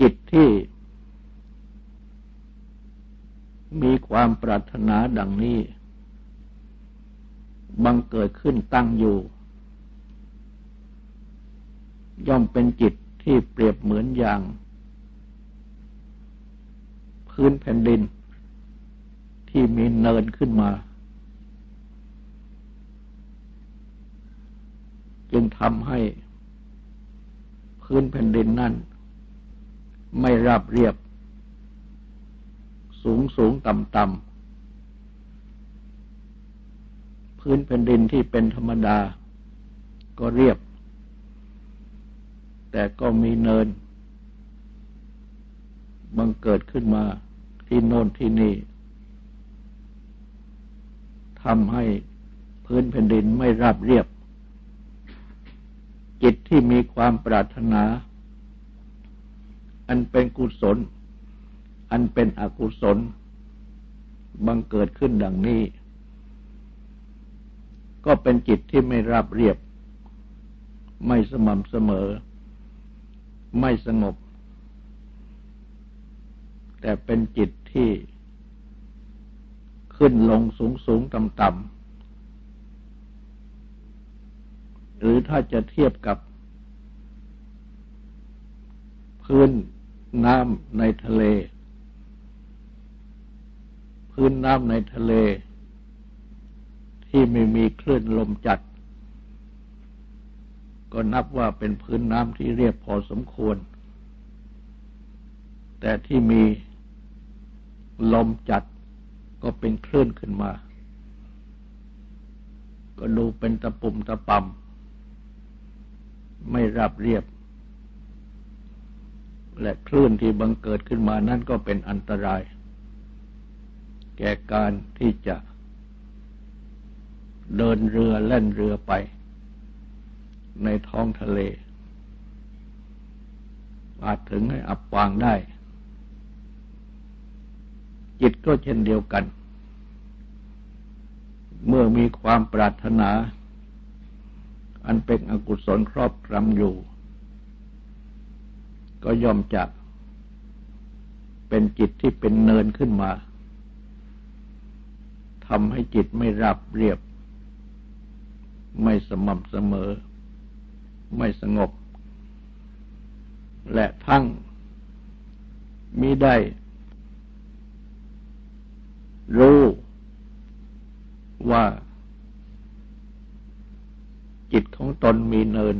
จิตที่มีความปรารถนาดังนี้ บังเกิดขึ้นตั้งอยู่ ย่อมเป็นจิตที่เปรียบเหมือนอย่าง พื้นแผ่นดิน ที่มีเนินขึ้นมา จึงทำให้พื้นแผ่นดินนั่น ไม่ราบเรียบ สูงสูงต่ำต่ำพื้นแผ่นดินที่เป็นธรรมดา ก็เรียบ แต่ก็มีเนิน บังเกิดขึ้นมาที่โน่นที่นี่ทำให้พื้นแผ่นดินไม่ราบเรียบ จิตที่มีความปรารถนา อันเป็นกุศล อันเป็นอกุศล บังเกิดขึ้นดังนี้ ก็เป็นจิตที่ไม่ราบเรียบ ไม่สม่ำเสมอ ไม่สงบ แต่เป็นจิตที่ขึ้นลงสูงสูงต่ำต่ำหรือถ้าจะเทียบกับพื้น น้ำในทะเล พื้นน้ำในทะเล ที่ไม่มีคลื่นลมจัด ก็นับว่าเป็นพื้นน้ำที่เรียบพอสมควร แต่ที่มีลมจัดก็เป็นคลื่นขึ้นมา ก็ดูเป็นตะปุ่มตะปำไม่ราบเรียบ และคลื่นที่บังเกิดขึ้นมานั่นก็เป็นอันตราย แก่การที่จะเดินเรือเล่นเรือไป ในท้องทะเล อาจถึงให้อับปางได้ จิตก็เช่นเดียวกัน เมื่อมีความปรารถนา อันเป็นอกุศลครอบครำอยู่ ก็ย่อมจะเป็นจิตที่เป็นเนินขึ้นมาทำให้จิตไม่ราบเรียบ ไม่สม่ำเสมอ ไม่สงบ และทั้งมิได้ รู้ว่าจิตของตนมีเนิน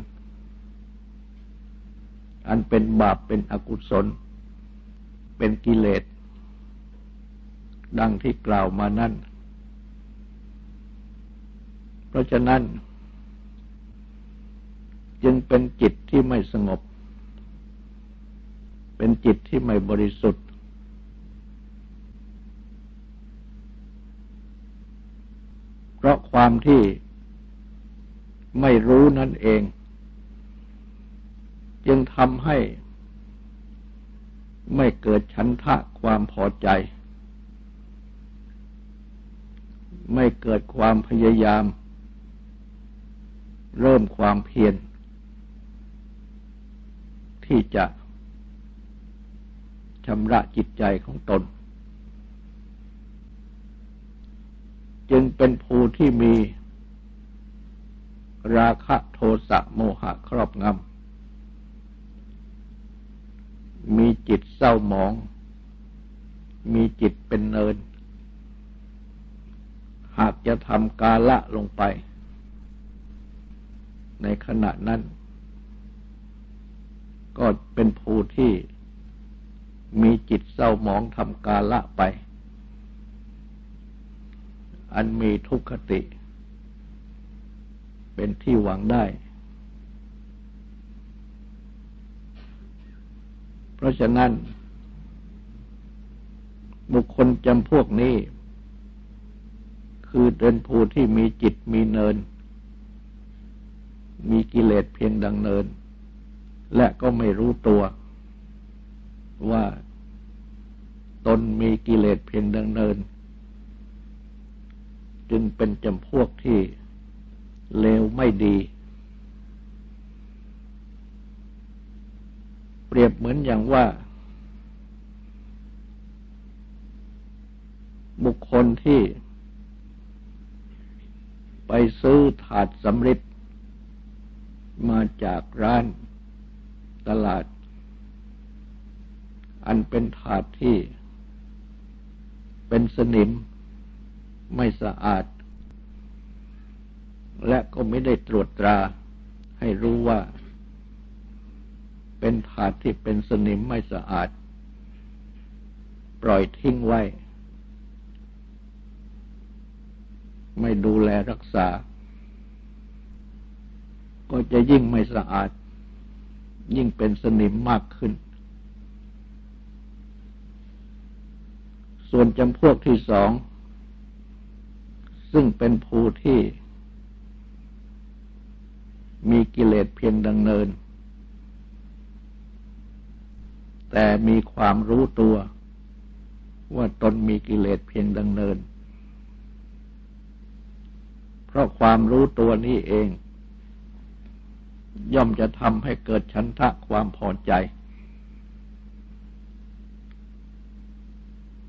อันเป็นบาปเป็นอกุศล เป็นกิเลส ดังที่กล่าวมานั่น เพราะฉะนั้น จึงเป็นจิตที่ไม่สงบ เป็นจิตที่ไม่บริสุทธิ์ เพราะความที่ไม่รู้นั่นเอง จึงทำให้ไม่เกิดชันทะความพอใจ ไม่เกิดความพยายาม เริ่มความเพียรที่จะชำระจิตใจของตน จึงเป็นภูที่มีราคะโทสะโมหะครอบงำ มีจิตเศร้าหมอง มีจิตเป็นเนิน หากจะทำกาละลงไป ในขณะนั้น ก็เป็นผู้ที่มีจิตเศร้าหมองทำกาละไป อันมีทุกขติ เป็นที่หวังได้ เพราะฉะนั้น บุคคลจำพวกนี้ คือเป็นผู้ที่มีจิตมีเนิน มีกิเลสเพียงดังเนิน และก็ไม่รู้ตัวว่าตนมีกิเลสเพียงดังเนิน จึงเป็นจำพวกที่เลวไม่ดี เปรียบเหมือนอย่างว่า บุคคลที่ไปซื้อถาดสำริดมาจากร้านตลาด อันเป็นถาดที่เป็นสนิมไม่สะอาด และก็ไม่ได้ตรวจตราให้รู้ว่า เป็นถาดที่เป็นสนิมไม่สะอาด ปล่อยทิ้งไว้ ไม่ดูแลรักษา ก็จะยิ่งไม่สะอาด ยิ่งเป็นสนิมมากขึ้น ส่วนจำพวกที่สอง ซึ่งเป็นภูที่มีกิเลสเพียงดังเนิน แต่มีความรู้ตัว ว่าตนมีกิเลสเพียงดังเนิน เพราะความรู้ตัวนี้เอง ย่อมจะทำให้เกิดชันทะความพอใจ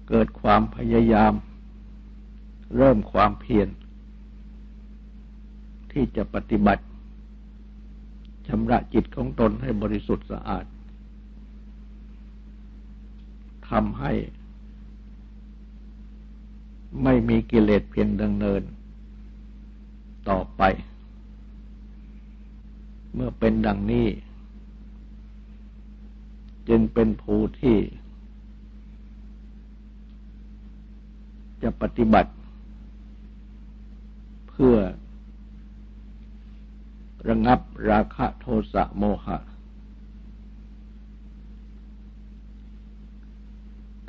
เกิดความพยายาม เริ่มความเพียรที่จะปฏิบัติชำระจิตของตนให้บริสุทธิ์สะอาด ทำให้ ไม่มีกิเลสเพียงดังเนิน ต่อไป เมื่อเป็นดังนี้ จึงเป็นภูที่ จะปฏิบัติ เพื่อระงับราคะโทสะโมหะ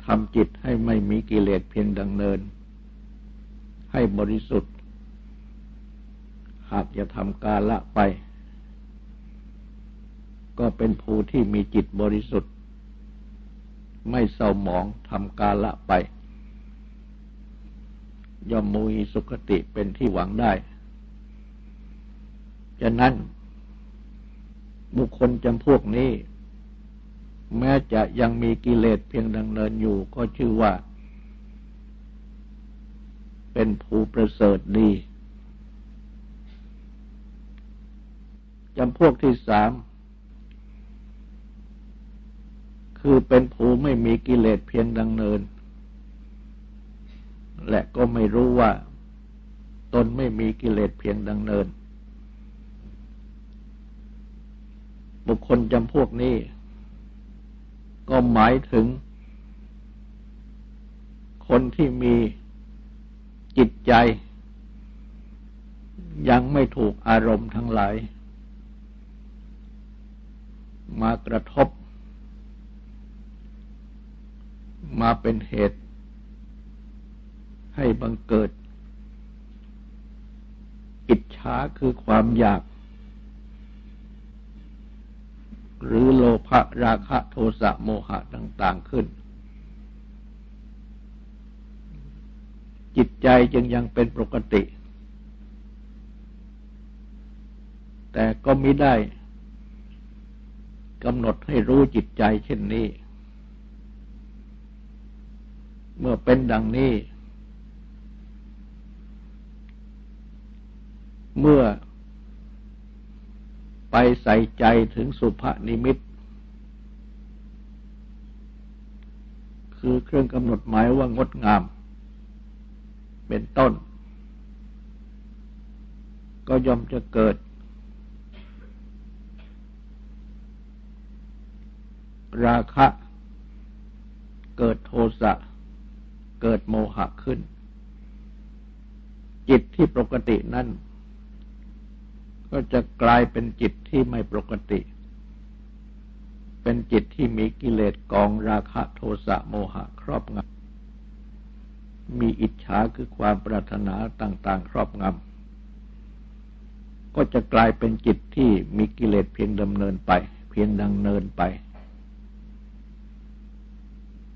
ทำจิตให้ไม่มีกิเลสเพียงดังเนิน ให้บริสุทธิ์ หากจะทำกาละไป ก็เป็นภูที่มีจิตบริสุทธิ์ ไม่เศร้าหมองทำกาละไป ย่อมมุยสุขติเป็นที่หวังได้ฉะนั้นบุคคลจำพวกนี้ แม้จะยังมีกิเลสเพียงดังเนินอยู่ก็ชื่อว่า เป็นผู้ประเสริฐดีจำพวกที่สาม คือเป็นผู้ไม่มีกิเลสเพียงดังเนิน และก็ไม่รู้ว่าตนไม่มีกิเลสเพียงดังเนิน บุคคลจำพวกนี้ ก็หมายถึง คนที่มีจิตใจ ยังไม่ถูกอารมณ์ทั้งหลาย มากระทบ มาเป็นเหตุ ให้บังเกิด อิจฉาคือความอยาก หรือโลภะราคะโทสะโมหะต่าง ๆขึ้น จิตใจจึงยังเป็นปกติ แต่ก็มิได้กำหนดให้รู้จิตใจเช่นนี้ เมื่อเป็นดังนี้ เมื่อ ไปใส่ใจถึงสุภนิมิต คือเครื่องกำหนดหมายว่างดงาม เป็นต้น ก็ย่อมจะเกิด ราคะ เกิดโทสะ เกิดโมหะขึ้น จิตที่ปกตินั้น ก็จะกลายเป็นจิตที่ไม่ปกติ เป็นจิตที่มีกิเลสกองราคะโทสะโมหะครอบงำ มีอิจฉาคือความปรารถนาต่าง ๆ ครอบงำ ก็จะกลายเป็นจิตที่มีกิเลสเพียงดำเนินไป เพียงดังเนินไป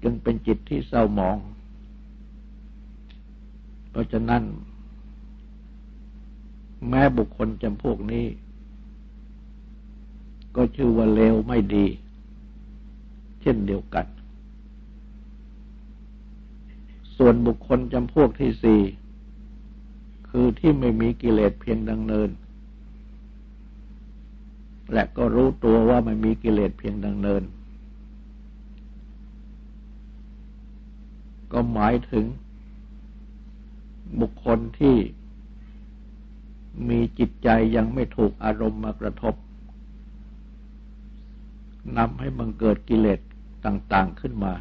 จึงเป็นจิตที่เศร้าหมอง เพราะฉะนั้น แม้บุคคลจำพวกนี้ ก็ชื่อว่าเลวไม่ดี เช่นเดียวกัน ส่วนบุคคลจำพวกที่สี่คือที่ไม่มีกิเลสเพียงดังเนิน และก็รู้ตัวว่าไม่มีกิเลสเพียงดังเนิน ก็หมายถึงบุคคลที่ มีจิตใจยังไม่ถูกอารมณ์มากระทบนำให้บังเกิดกิเลสต่างๆขึ้นมา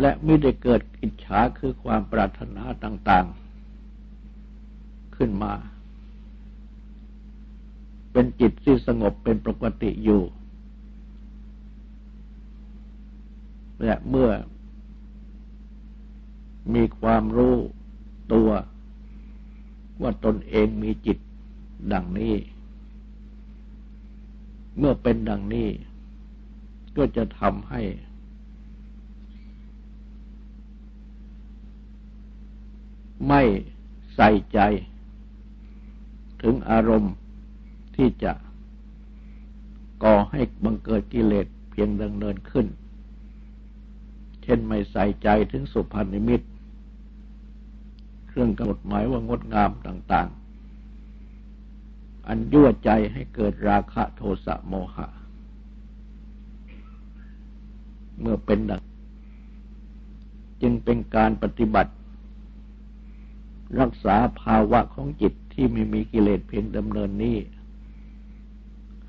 และไม่ได้เกิดอิจฉาคือความปรารถนาต่างๆ ขึ้นมา เป็นจิตที่สงบเป็นปกติอยู่ และเมื่อมีความรู้ตัว ว่าตนเองมีจิตดังนี้ เมื่อเป็นดังนี้ ก็จะทำให้ ไม่ใส่ใจ ถึงอารมณ์ที่จะก่อให้บังเกิดกิเลสเพียงดังเนินขึ้น เช่นไม่ใส่ใจถึงสุพรรณนิมิต เครื่องกำหนดหมายว่างดงามต่าง ๆ อันยั่วใจให้เกิดราคะโทสะโมหะ เมื่อเป็นดังจึงเป็นการปฏิบัติ รักษาภาวะของจิตที่ไม่มีกิเลสเพียงดำเนินนี้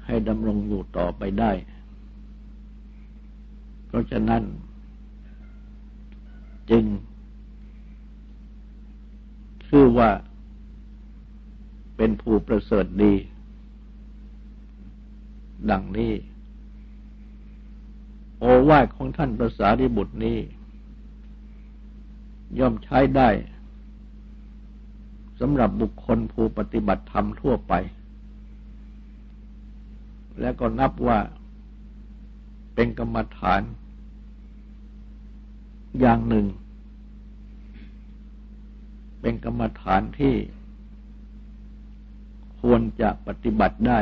ให้ดำรงอยู่ต่อไปได้ เพราะฉะนั้น จึง ชื่อว่าเป็นผู้ประเสริฐดี ดังนี้ โอวาทของท่านประสาริบุตรนี้ ย่อมใช้ได้สำหรับบุคคลผู้ปฏิบัติธรรมทั่วไป และก็นับว่าเป็นกรรมฐานอย่างหนึ่ง เป็นกรรมฐานที่ควรจะปฏิบัติได้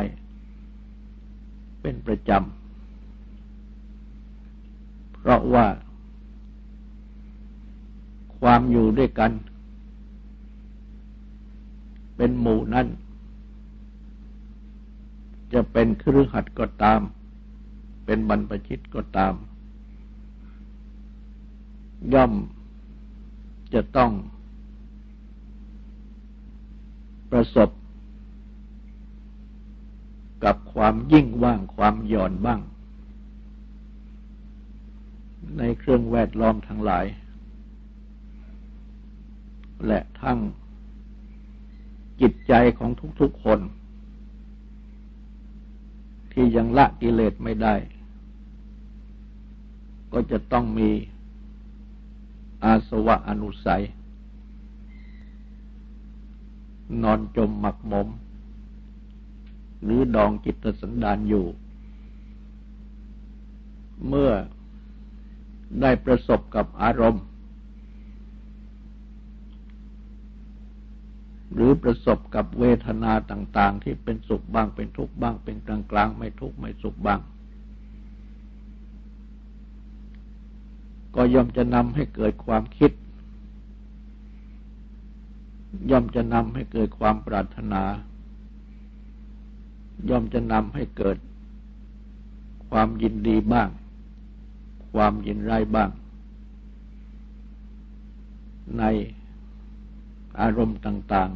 เป็นประจำ เพราะว่า ความอยู่ด้วยกัน เป็นหมู่นั้น จะเป็นครือขัดก็ตาม เป็นบรรพชิตก็ตาม ย่อมจะต้อง ประสบ กับความยิ่งว่างความหย่อนบ้าง ในเครื่องแวดล้อมทั้งหลาย และทั้งจิตใจของทุกๆคน ที่ยังละกิเลสไม่ได้ ก็จะต้องมีอาสวะอนุสัย นอนจมหมักหมม หรือดองจิตสันดานอยู่ เมื่อได้ประสบกับอารมณ์ หรือประสบกับเวทนาต่าง ๆ ที่เป็นสุขบ้างเป็นทุกข์บ้างเป็นกลางกลางไม่ทุกข์ไม่สุขบ้าง ก็ย่อมจะนำให้เกิดความคิด ย่อมจะนำให้เกิดความปรารถนา ย่อมจะนำให้เกิดความยินดีบ้าง ความยินร้ายบ้าง ในอารมณ์ต่าง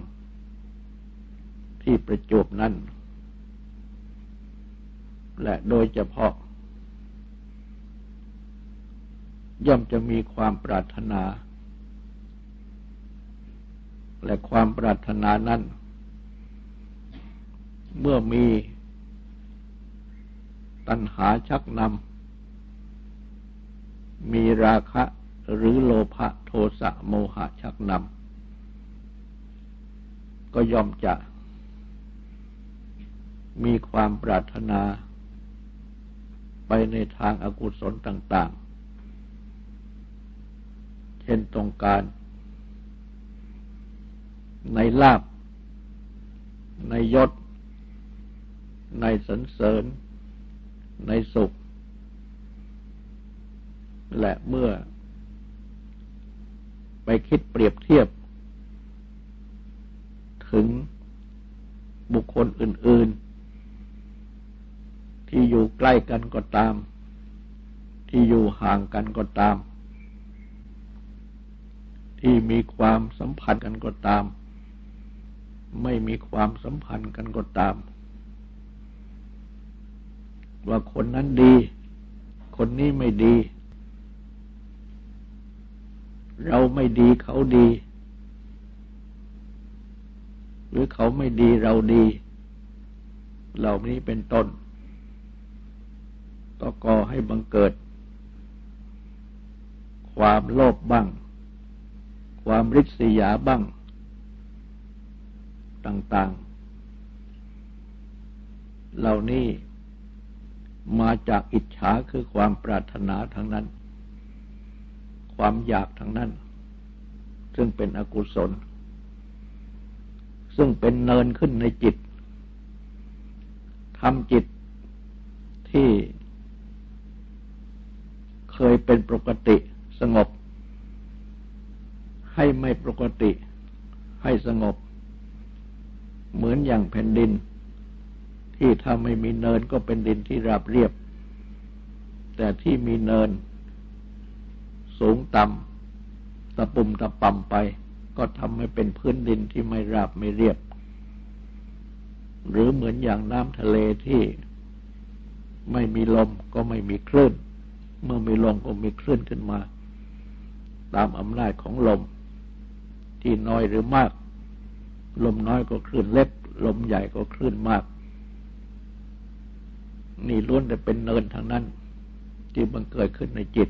ๆ ที่ประจบนั้น และโดยเฉพาะ ย่อมจะมีความปรารถนา และความปรารถนานั้น เมื่อมีตัณหาชักนำ มีราคะหรือโลภะโทสะโมหะชักนำ ก็ย่อมจะ มีความปรารถนาไปในทางอากุศลต่าง ๆ เช่นตรงการ ในลาบ ในยศ ในสันเสริญ ในสุข และเมื่อ ไปคิดเปรียบเทียบ ถึงบุคคลอื่น ๆ ที่อยู่ใกล้กันก็ตาม ที่อยู่ห่างกันก็ตาม ที่มีความสัมพันธ์กันก็ตาม ไม่มีความสัมพันธ์กันก็ตาม ว่าคนนั้นดี คนนี้ไม่ดี เราไม่ดีเขาดี หรือเขาไม่ดีเราดี เหล่านี้เป็นต้นก็ก่อให้บังเกิด ความโลภบ้าง ความริษยาบ้าง ต่างๆ เหล่านี้มาจากอิจฉาคือความปรารถนาทั้งนั้น ความอยากทั้งนั้น ซึ่งเป็นอกุศล ซึ่งเป็นเนินขึ้นในจิตทำจิตที่เคยเป็นปกติสงบ ให้ไม่ปกติให้สงบ เหมือนอย่างแผ่นดิน ที่ถ้าไม่มีเนินก็เป็นดินที่ราบเรียบ แต่ที่มีเนิน สูงต่ำตะปุ่มตะป่ำไป ก็ทำให้เป็นพื้นดินที่ไม่ราบไม่เรียบ หรือเหมือนอย่างน้ำทะเลที่ไม่มีลมก็ไม่มีคลื่น เมื่อมีลมก็มีคลื่นขึ้นมา ตามอำนาจของลมที่น้อยหรือมาก ลมน้อยก็คลื่นเล็ก ลมใหญ่ก็คลื่นมาก นี่ล้วนแต่เป็นเนินทางนั้น ที่บังเกิดขึ้นในจิต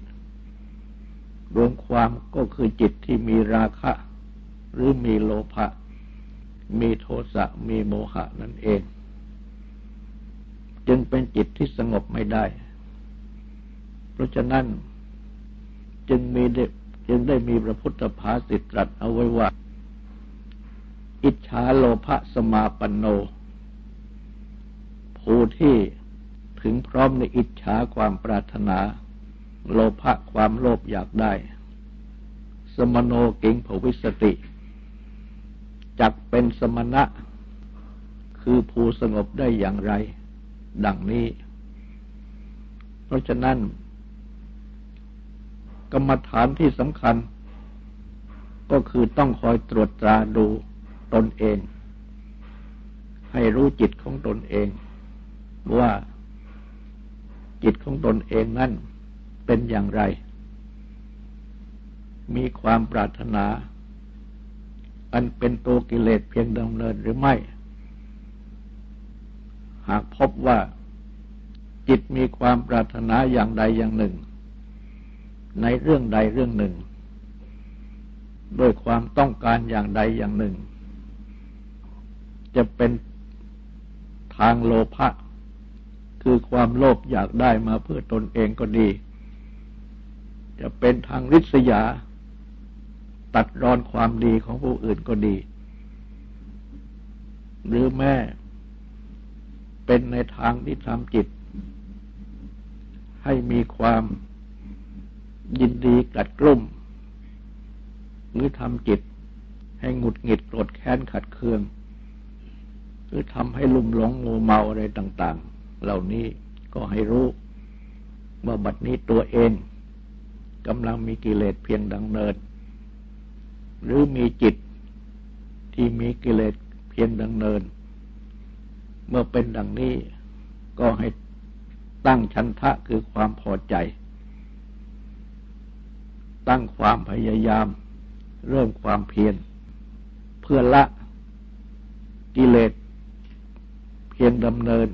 รวมความก็คือจิตที่มีราคะ หรือมีโลภะมีโทสะมีโมหะนั่นเอง จึงเป็นจิตที่สงบไม่ได้ เพราะฉะนั้นจึงมีจึงได้มีพระพุทธภาษิตตรัสเอาไว้ว่า อิจฉาโลภะสมาปันโน ผู้ที่ถึงพร้อมในอิจฉาความปรารถนา โลภะความโลภอยากได้ สมโนเกิงภวิสติจักเป็นสมณะ คือผู้สงบได้อย่างไร ดังนี้ เพราะฉะนั้น กรรมฐานที่สำคัญ ก็คือต้องคอยตรวจตราดู ตนเอง ให้รู้จิตของตนเอง ว่าจิตของตนเองนั้นเป็นอย่างไร มีความปรารถนา อันเป็นตัวกิเลสเพียงดำเนินหรือไม่ หากพบว่าจิตมีความปรารถนาอย่างใดอย่างหนึ่ง ในเรื่องใดเรื่องหนึ่ง ด้วยความต้องการอย่างใดอย่างหนึ่ง จะเป็นทางโลภะคือความโลภอยากได้มาเพื่อตนเองก็ดี จะเป็นทางริษยา ตัดรอนความดีของผู้อื่นก็ดี หรือแม้เป็นในทางที่ทำจิต ให้มีความยินดีกัดกลุ่ม หรือทำจิต ให้หงุดหงิดโกรธแค้นขัดเคือง หรือทำให้ลุ่มหลงงูเมาอะไรต่าง ๆ เหล่านี้ก็ให้รู้เมื่อบัดนี้ตัวเองกำลังมีกิเลสเพียงดังเนิน หรือมีจิตที่มีกิเลสเพียงดังเนิน เมื่อเป็นดังนี้ก็ให้ตั้งชันทะคือความพอใจ ตั้งความพยายาม เริ่มความเพียรเพื่อละกิเลส พียงดำเนิน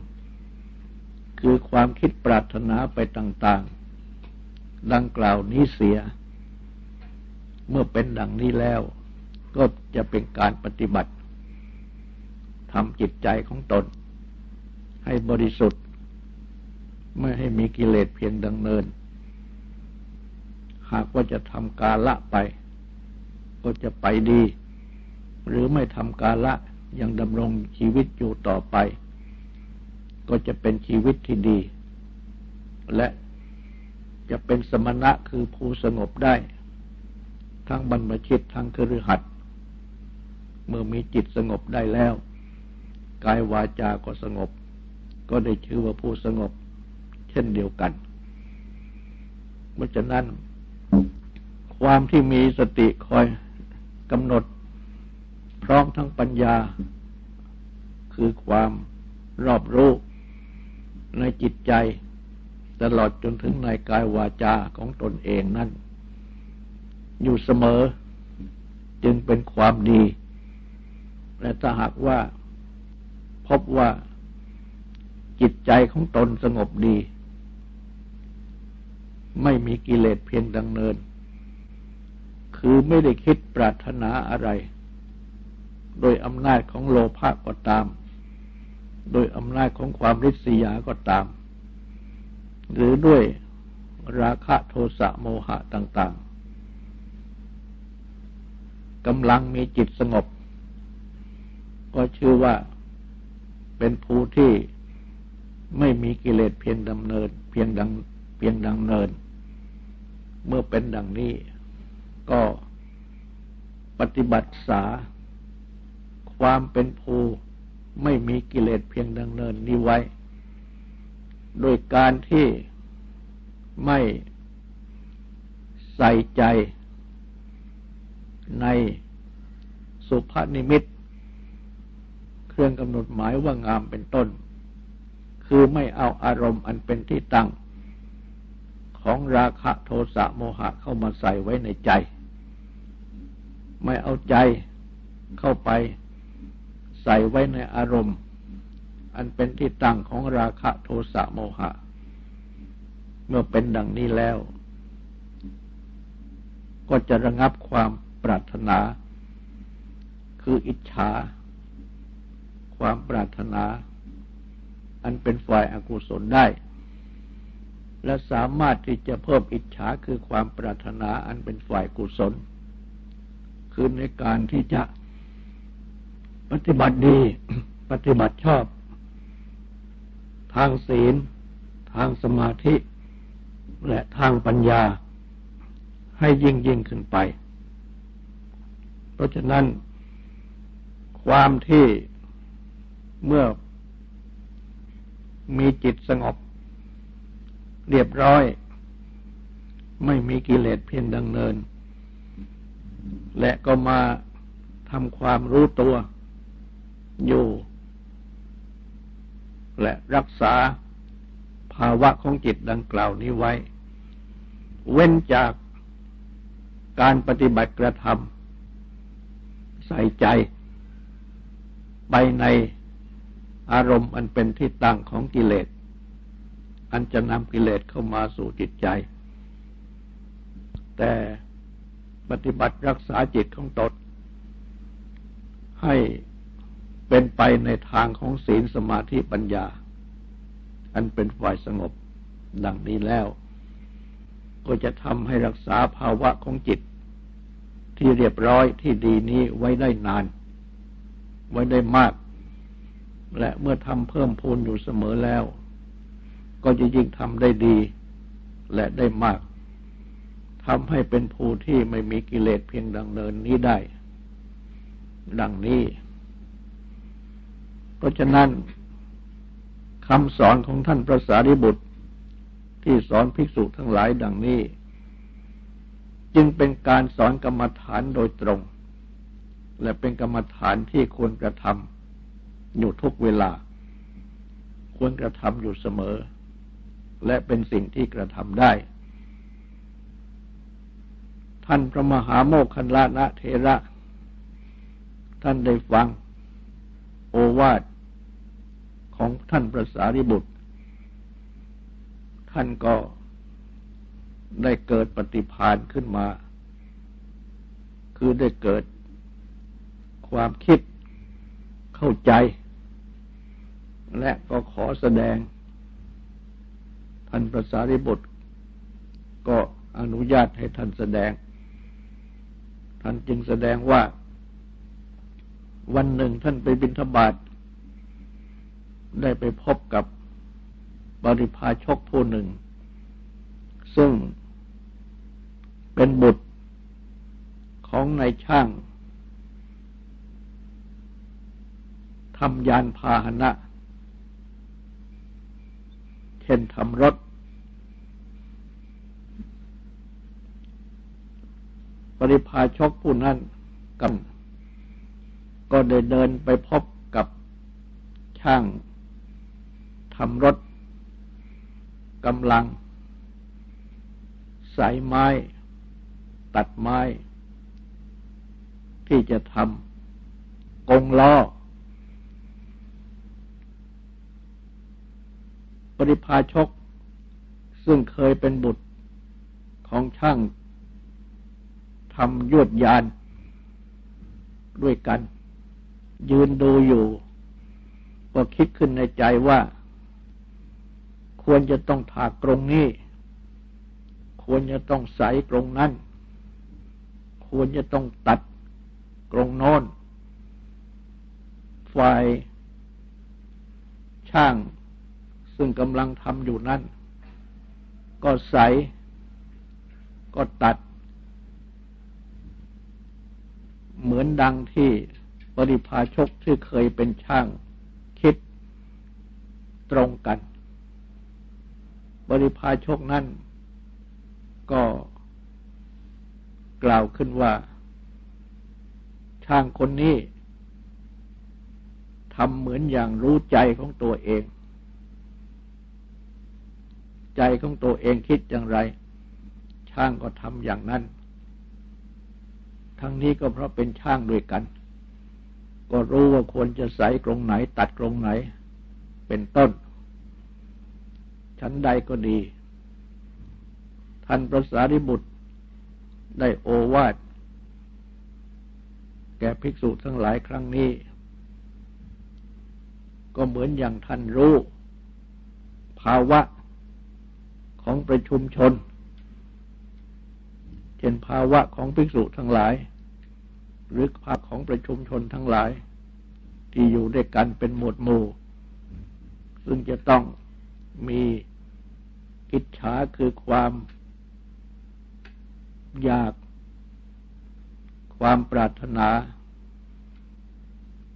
คือความคิดปรารถนาไปต่าง ๆ ดังกล่าวนี้เสีย เมื่อเป็นดังนี้แล้ว ก็จะเป็นการปฏิบัติทำจิตใจของตน ให้บริสุทธิ์ ไม่ให้มีกิเลสเพียงดังเนิน หากว่าจะทำกาละไป ก็จะไปดี หรือไม่ทำกาละยังดำรงชีวิตอยู่ต่อไป ก็จะเป็นชีวิตที่ดี และจะเป็นสมณะคือผู้สงบได้ ทั้งบรรพชิตทั้งครือหัดเมื่อมีจิตสงบได้แล้ว กายวาจาก็สงบ ก็ได้ชื่อว่าผู้สงบ เช่นเดียวกันเพราะฉะนั้น ความที่มีสติคอยกำหนด พร้อมทั้งปัญญา คือความรอบรู้ ในจิตใจตลอดจนถึงในกายวาจาของตนเองนั้น อยู่เสมอจึงเป็นความดี และถ้าหากว่าพบว่าจิตใจของตนสงบดี ไม่มีกิเลสเพียงดังเนิน คือไม่ได้คิดปรารถนาอะไร โดยอำนาจของโลภะก็ตาม โดยอำนาจของความริษยาก็ตาม หรือด้วยราคะโทสะโมหะต่างๆกำลังมีจิตสงบ ก็ชื่อว่าเป็นผู้ที่ไม่มีกิเลสเพียงดำเนิน เพียงดังเพียงดังเนิน เมื่อเป็นดังนี้ก็ปฏิบัติสาความเป็นภู ไม่มีกิเลสเพียงดังเนินนี้ไว้ โดยการที่ไม่ใส่ใจในสุภนิมิต เครื่องกำหนดหมายว่างามเป็นต้น คือไม่เอาอารมณ์อันเป็นที่ตั้ง ของราคะโทสะโมหะเข้ามาใส่ไว้ในใจ ไม่เอาใจเข้าไป ใส่ไว้ในอารมณ์ อันเป็นที่ตั้งของราคะโทสะโมหะ เมื่อเป็นดังนี้แล้ว ก็จะระงับความปรารถนา คืออิจฉา ความปรารถนา อันเป็นฝ่ายอากุศลได้ และสามารถที่จะเพิ่มอิจฉาคือความปรารถนาอันเป็นฝ่ายกุศล คือในการที่จะ ปฏิบัติดี ปฏิบัติชอบ ทางศีล ทางสมาธิ และทางปัญญา ให้ยิ่งยิ่งขึ้นไป เพราะฉะนั้น ความที่เมื่อมีจิตสงบ เรียบร้อย ไม่มีกิเลสเพียงดังเนิน และก็มาทำความรู้ตัว อยู่ และรักษาภาวะของจิตดังกล่าวนี้ไว้ เว้นจากการปฏิบัติกระทำใส่ใจ ไปในอารมณ์อันเป็นที่ตั้งของกิเลส อันจะนำกิเลสเข้ามาสู่จิตใจ แต่ปฏิบัติรักษาจิตของตนให้ เป็นไปในทางของศีลสมาธิปัญญา อันเป็นฝ่ายสงบดังนี้แล้ว ก็จะทำให้รักษาภาวะของจิต ที่เรียบร้อยที่ดีนี้ไว้ได้นาน ไว้ได้มาก และเมื่อทำเพิ่มพูนอยู่เสมอแล้ว ก็จะยิ่งทำได้ดีและได้มากทำให้เป็นผู้ที่ไม่มีกิเลสเพียงดังเนินนี้ได้ ดังนี้ เพราะฉะนั้นคำสอนของท่านพระสารีบุตร ที่สอนภิกษุทั้งหลายดังนี้ จึงเป็นการสอนกรรมฐานโดยตรง และเป็นกรรมฐานที่ควรกระทำอยู่ทุกเวลา ควรกระทำอยู่เสมอ และเป็นสิ่งที่กระทำได้ ท่านพระมหาโมคคันลานะเทระ ท่านได้ฟัง โอวาท ของท่านพระสารีบุตร ท่านก็ได้เกิดปฏิพานขึ้นมา คือได้เกิดความคิดเข้าใจ และก็ขอแสดง ท่านพระสารีบุตร ก็อนุญาตให้ท่านแสดง ท่านจึงแสดงว่าวันหนึ่งท่านไปบิณฑบาต ได้ไปพบกับบริพาชกผู้หนึ่ง ซึ่งเป็นบุตรของนายช่างทำยานพาหนะ เช่นทำรถ ปริพาชกผู้นั้นกัน ก็ได้เดินไปพบกับช่าง ทำรถกำลัง สายไม้ ตัดไม้ ที่จะทำกงล้อ ปริพาชก ซึ่งเคยเป็นบุตรของช่างทำยวดยานด้วยกัน ยืนดูอยู่ ก็คิดขึ้นในใจว่า ควรจะต้องถากกรงนี้ ควรจะต้องใสกรงนั้น ควรจะต้องตัดกรงโน้น ฝ่ายช่างซึ่งกำลังทำอยู่นั้น ก็ใส ก็ตัด เหมือนดังที่ปริพาชกที่เคยเป็นช่างคิดตรงกัน บริพาชกนั้นก็กล่าวขึ้นว่า ช่างคนนี้ทำเหมือนอย่างรู้ใจของตัวเอง ใจของตัวเองคิดอย่างไร ช่างก็ทำอย่างนั้น ทั้งนี้ก็เพราะเป็นช่างด้วยกัน ก็รู้ว่าควรจะใส่กรงไหนตัดกรงไหน เป็นต้น ชั้นใดก็ดี ท่านพระสารีบุตรได้โอวาทแก่ภิกษุทั้งหลายครั้งนี้ ก็เหมือนอย่างท่านรู้ ภาวะของประชุมชน เช่นภาวะของภิกษุทั้งหลาย หรือภาพของประชุมชนทั้งหลาย ที่อยู่ด้วยกันเป็นหมวดหมู่ ซึ่งจะต้องมี อิจฉาคือความอยาก ความปรารถนา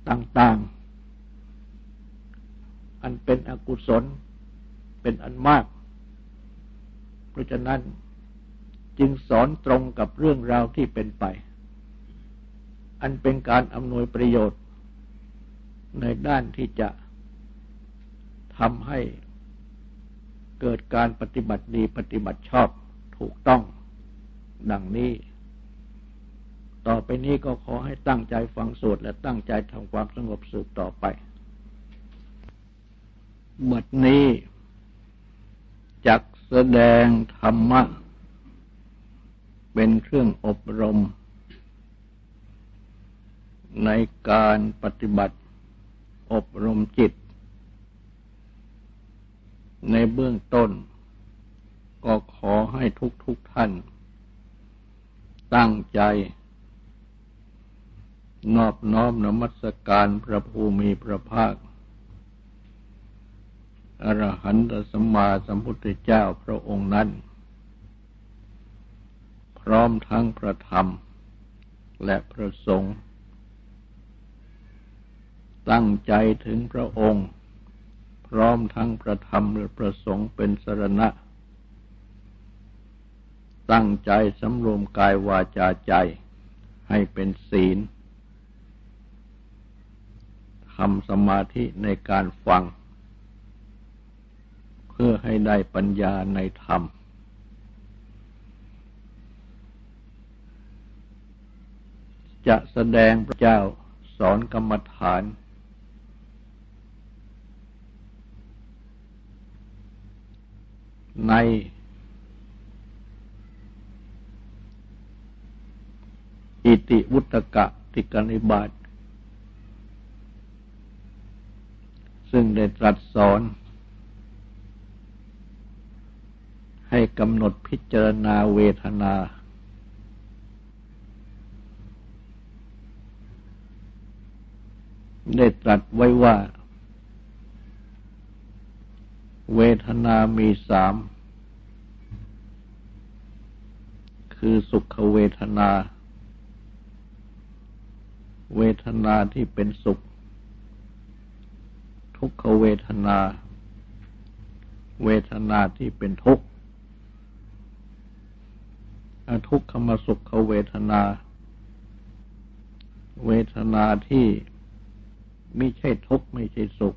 ต่างๆ อันเป็นอกุศลเป็นอันมาก เพราะฉะนั้นจึงสอนตรงกับเรื่องราวที่เป็นไป อันเป็นการอำนวยประโยชน์ ในด้านที่จะทำให้ เกิดการปฏิบัติดีปฏิบัติชอบถูกต้อง ดังนี้ ต่อไปนี้ก็ขอให้ตั้งใจฟังสวดและตั้งใจทำความสงบสืบต่อไป บัดนี้ จักแสดงธรรมะ เป็นเครื่องอบรม ในการปฏิบัติอบรมจิต ในเบื้องต้น ก็ขอให้ทุกทุกท่าน ตั้งใจ นอบน้อมนมัสการพระภูมิพระภาค อรหันตสัมมาสัมพุทธเจ้าพระองค์นั้น พร้อมทั้งพระธรรม และพระสงฆ์ตั้งใจถึงพระองค์ ร้อมทั้งพระธรรมและพระสงฆ์เป็นสรณะ ตั้งใจสำรวมกายวาจาใจให้เป็นศีลทำสมาธิในการฟัง เพื่อให้ได้ปัญญาในธรรม จะแสดงพระเจ้าสอนกรรมฐาน ในอิติวุตกะติกนิบาตซึ่งได้ตรัสสอน ให้กำหนดพิจารณาเวทนา ได้ตรัสไว้ว่า เวทนามีสาม คือสุขเวทนา เวทนาที่เป็นสุข ทุกขเวทนา เวทนาที่เป็นทุกข์ทุกขมสุขเวทนา เวทนาที่ไม่ใช่ทุกข์ไม่ใช่สุข